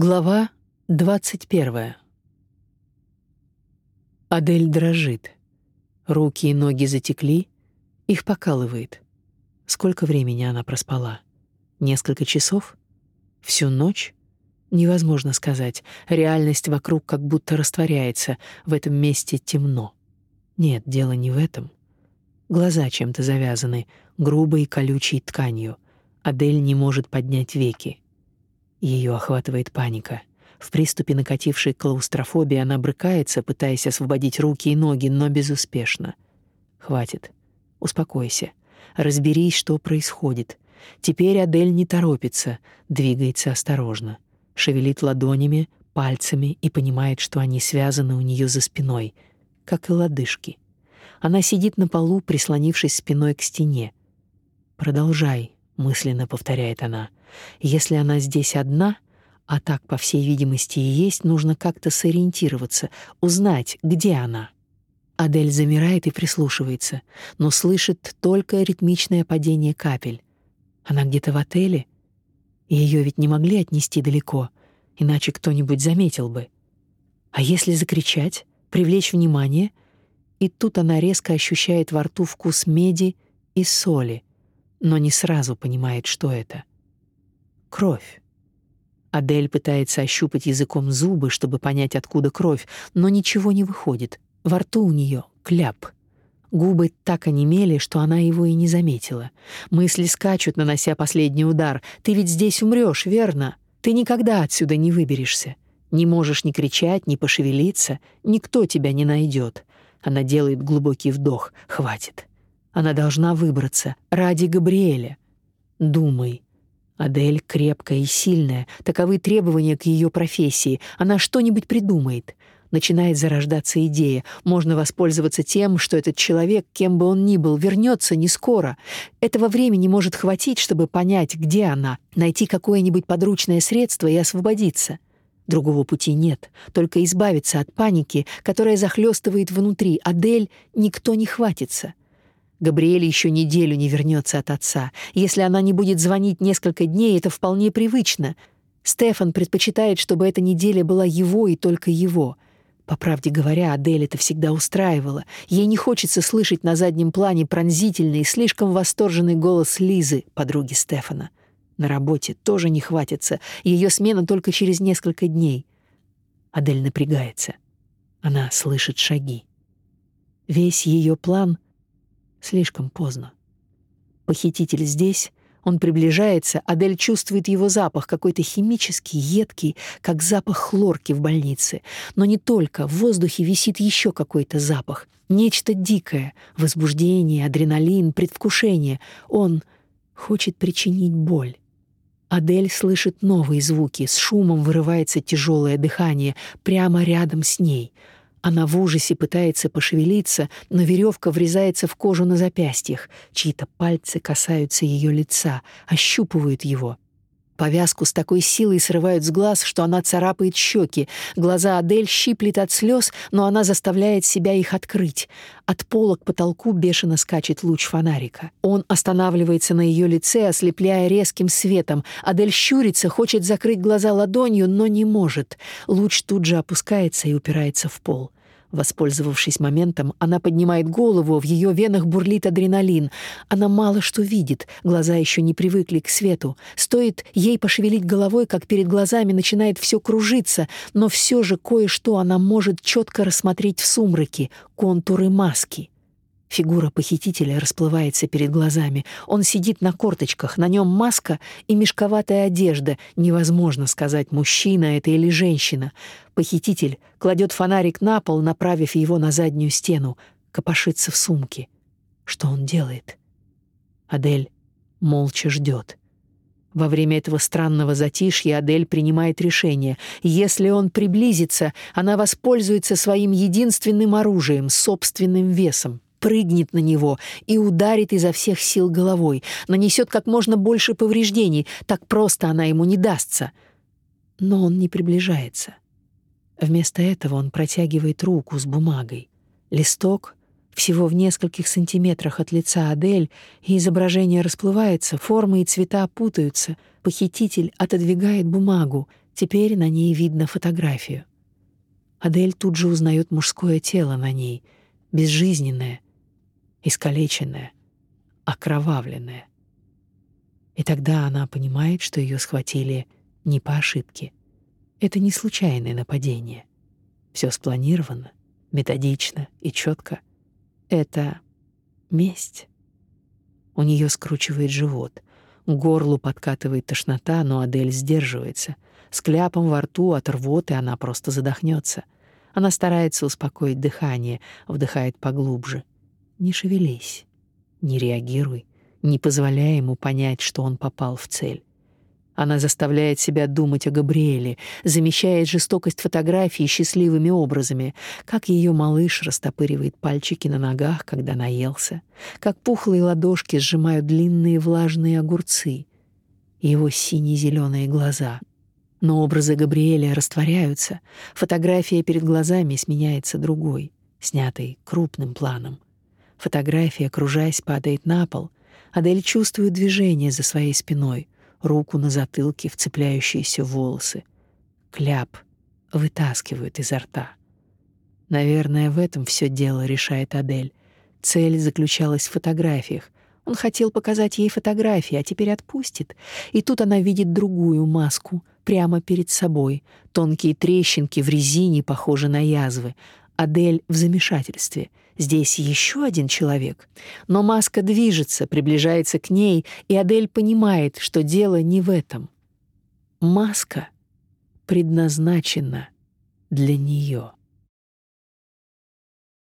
Глава 21. Адель дрожит. Руки и ноги затекли, их покалывает. Сколько времени она проспала? Несколько часов? Всю ночь? Невозможно сказать. Реальность вокруг как будто растворяется. В этом месте темно. Нет, дело не в этом. Глаза чем-то завязаны, грубой колючей тканью. Адель не может поднять веки. Ее охватывает паника. В приступе накатившей клаустрофобии она брыкается, пытаясь освободить руки и ноги, но безуспешно. Хватит. Успокойся. Разберись, что происходит. Теперь Адель не торопится, двигается осторожно, шевелит ладонями, пальцами и понимает, что они связаны у нее за спиной, как и лодыжки. Она сидит на полу, прислонившись спиной к стене. Продолжай, мысленно повторяет она. Если она здесь одна, а так, по всей видимости, и есть, нужно как-то сориентироваться, узнать, где она. Адель замирает и прислушивается, но слышит только ритмичное падение капель. Она где-то в отеле. Ее ведь не могли отнести далеко, иначе кто-нибудь заметил бы. А если закричать, привлечь внимание? И тут она резко ощущает во рту вкус меди и соли, но не сразу понимает, что это. Кровь. Адель пытается ощупать языком зубы, чтобы понять, откуда кровь, но ничего не выходит. Во рту у нее кляп. Губы так онемели, что она его и не заметила. Мысли скачут, нанося последний удар. «Ты ведь здесь умрешь, верно? Ты никогда отсюда не выберешься. Не можешь ни кричать, ни пошевелиться. Никто тебя не найдет». Она делает глубокий вдох. «Хватит. Она должна выбраться. Ради Габриэля. Думай, Адель крепкая и сильная, таковы требования к ее профессии. Она что-нибудь придумает. Начинает зарождаться идея. Можно воспользоваться тем, что этот человек, кем бы он ни был, вернется не скоро. Этого времени может хватить, чтобы понять, где она, найти какое-нибудь подручное средство и освободиться. Другого пути нет, только избавиться от паники, которая захлестывает внутри. Адель никто не хватится. Габриэль еще неделю не вернется от отца. Если она не будет звонить несколько дней, это вполне привычно. Стефан предпочитает, чтобы эта неделя была его и только его. По правде говоря, Адель это всегда устраивала. Ей не хочется слышать на заднем плане пронзительный, слишком восторженный голос Лизы, подруги Стефана. На работе тоже не хватится. Ее смена только через несколько дней. Адель напрягается. Она слышит шаги. Весь ее план — Слишком поздно. Похититель здесь, он приближается, Адель чувствует его запах, какой-то химический, едкий, как запах хлорки в больнице. Но не только, в воздухе висит еще какой-то запах. Нечто дикое, возбуждение, адреналин, предвкушение. Он хочет причинить боль. Адель слышит новые звуки, с шумом вырывается тяжелое дыхание прямо рядом с ней — она в ужасе пытается пошевелиться, но веревка врезается в кожу на запястьях. Чьи-то пальцы касаются ее лица, ощупывают его. Повязку с такой силой срывают с глаз, что она царапает щеки. Глаза Адель щиплет от слез, но она заставляет себя их открыть. От пола к потолку бешено скачет луч фонарика. Он останавливается на ее лице, ослепляя резким светом. Адель щурится, хочет закрыть глаза ладонью, но не может. Луч тут же опускается и упирается в пол. Воспользовавшись моментом, она поднимает голову, в ее венах бурлит адреналин. Она мало что видит, глаза еще не привыкли к свету. Стоит ей пошевелить головой, как перед глазами начинает все кружиться, но все же кое-что она может четко рассмотреть в сумраке — контуры маски. Фигура похитителя расплывается перед глазами. Он сидит на корточках, на нем маска и мешковатая одежда. Невозможно сказать, мужчина это или женщина. Похититель кладет фонарик на пол, направив его на заднюю стену, копошится в сумке. Что он делает? Адель молча ждет. Во время этого странного затишья Адель принимает решение. Если он приблизится, она воспользуется своим единственным оружием — собственным весом прыгнет на него и ударит изо всех сил головой, нанесет как можно больше повреждений, так просто она ему не дастся. Но он не приближается. Вместо этого он протягивает руку с бумагой. Листок всего в нескольких сантиметрах от лица Адель, и изображение расплывается, формы и цвета путаются. Похититель отодвигает бумагу, Теперь на ней видно фотографию. Адель тут же узнает мужское тело на ней, безжизненное, искалеченное, окровавленное. И тогда она понимает, что ее схватили не по ошибке. Это не случайное нападение. Все спланировано, методично и четко. Это месть. У нее скручивает живот, к горлу подкатывает тошнота, но Адель сдерживается. С кляпом во рту от рвоты она просто задохнется. Она старается успокоить дыхание, вдыхает поглубже. Не шевелись, не реагируй, не позволяя ему понять, что он попал в цель. Она заставляет себя думать о Габриэле, замещает жестокость фотографии счастливыми образами, как ее малыш растопыривает пальчики на ногах, когда наелся, как пухлые ладошки сжимают длинные влажные огурцы, его сине зеленые глаза. Но образы Габриэля растворяются, фотография перед глазами сменяется другой, снятой крупным планом. Фотография, кружась, падает на пол. Адель чувствует движение за своей спиной — руку на затылке, вцепляющиеся в волосы. Кляп вытаскивают изо рта. Наверное, в этом все дело, решает Адель. Цель заключалась в фотографиях. Он хотел показать ей фотографии, а теперь отпустит. И тут она видит другую маску прямо перед собой. Тонкие трещинки в резине похожи на язвы. Адель в замешательстве. Здесь еще один человек. Но маска движется, приближается к ней, и Адель понимает, что дело не в этом. Маска предназначена для нее.